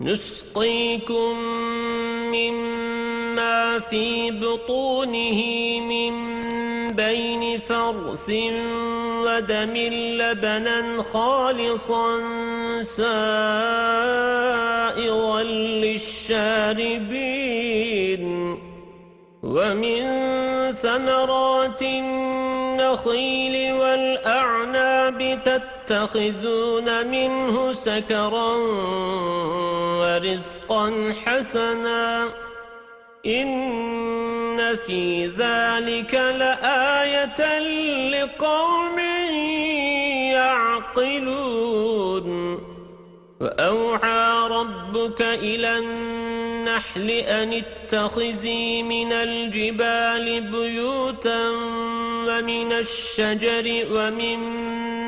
نُسْقِيكُم مِّمَّا فِي بُطُونِهِ مِن بَيْنِ فَرْثٍ وَدَمٍ لَّبَنًا خَالِصًا سَائِغًا لِّلشَّارِبِينَ وَمِن ثَمَرَاتِ النخيل والأعناب تتخذون منه سكرا ورزقا حسنا. إن في ذلك لآية لقوم يعقلون. وأوحى ربك إلى النحل أن اتخذي من الجبال بيوتا ومن الشجر ومما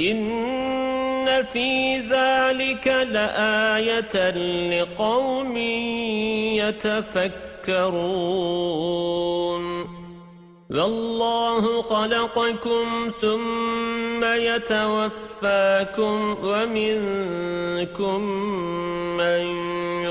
إن في ذلك لآية لقوم يتفكرون والله خلقكم ثم يتوفاكم ومنكم من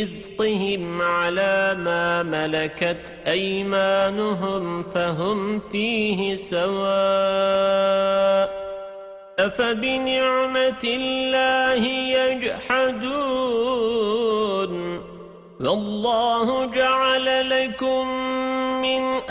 رزقهم على ما ملكت أيمانهم فهم فيه سواء أفبنعمة الله يجحدون والله جعل لكم من